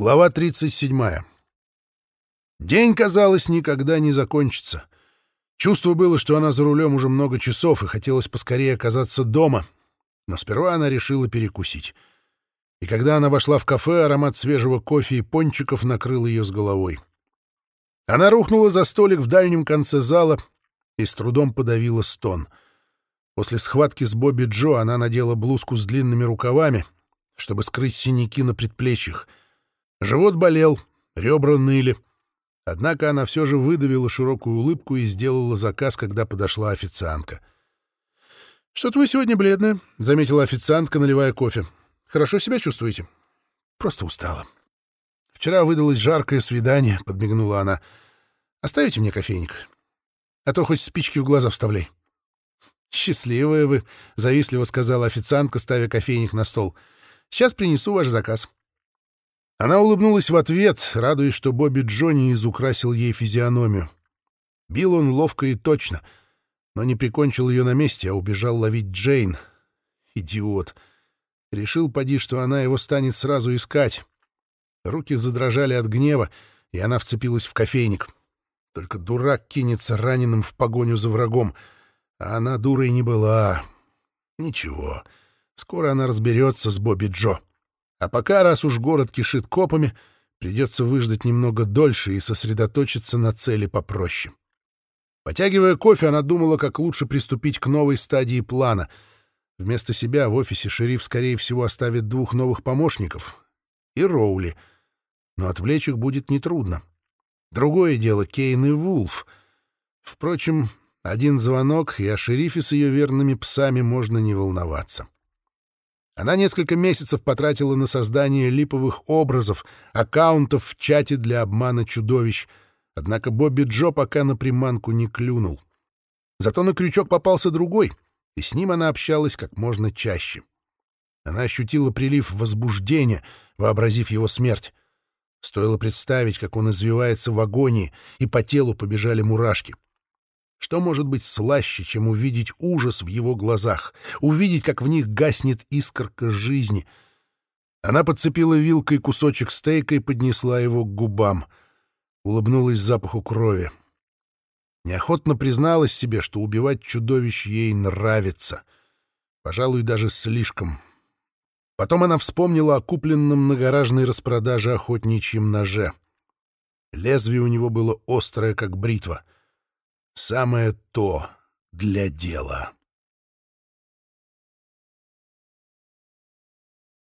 Глава 37. День, казалось, никогда не закончится. Чувство было, что она за рулем уже много часов, и хотелось поскорее оказаться дома. Но сперва она решила перекусить. И когда она вошла в кафе, аромат свежего кофе и пончиков накрыл ее с головой. Она рухнула за столик в дальнем конце зала и с трудом подавила стон. После схватки с Бобби Джо она надела блузку с длинными рукавами, чтобы скрыть синяки на предплечьях — Живот болел, ребра ныли. Однако она все же выдавила широкую улыбку и сделала заказ, когда подошла официантка. «Что-то вы сегодня бледная», — заметила официантка, наливая кофе. «Хорошо себя чувствуете?» «Просто устала». «Вчера выдалось жаркое свидание», — подмигнула она. «Оставите мне кофейник? А то хоть спички в глаза вставляй». «Счастливая вы», — завистливо сказала официантка, ставя кофейник на стол. «Сейчас принесу ваш заказ». Она улыбнулась в ответ, радуясь, что Бобби Джонни изукрасил ей физиономию. Бил он ловко и точно, но не прикончил ее на месте, а убежал ловить Джейн. Идиот. Решил, поди, что она его станет сразу искать. Руки задрожали от гнева, и она вцепилась в кофейник. Только дурак кинется раненым в погоню за врагом, а она дурой не была. Ничего, скоро она разберется с Бобби Джо. А пока, раз уж город кишит копами, придется выждать немного дольше и сосредоточиться на цели попроще. Потягивая кофе, она думала, как лучше приступить к новой стадии плана. Вместо себя в офисе шериф, скорее всего, оставит двух новых помощников и Роули. Но отвлечь их будет нетрудно. Другое дело — Кейн и Вулф. Впрочем, один звонок, и о шерифе с ее верными псами можно не волноваться. Она несколько месяцев потратила на создание липовых образов, аккаунтов в чате для обмана чудовищ, однако Бобби Джо пока на приманку не клюнул. Зато на крючок попался другой, и с ним она общалась как можно чаще. Она ощутила прилив возбуждения, вообразив его смерть. Стоило представить, как он извивается в агонии, и по телу побежали мурашки — что может быть слаще, чем увидеть ужас в его глазах, увидеть, как в них гаснет искорка жизни? Она подцепила вилкой кусочек стейка и поднесла его к губам. Улыбнулась запаху крови. Неохотно призналась себе, что убивать чудовищ ей нравится. Пожалуй, даже слишком. Потом она вспомнила о купленном на гаражной распродаже охотничьем ноже. Лезвие у него было острое, как бритва — самое то для дела.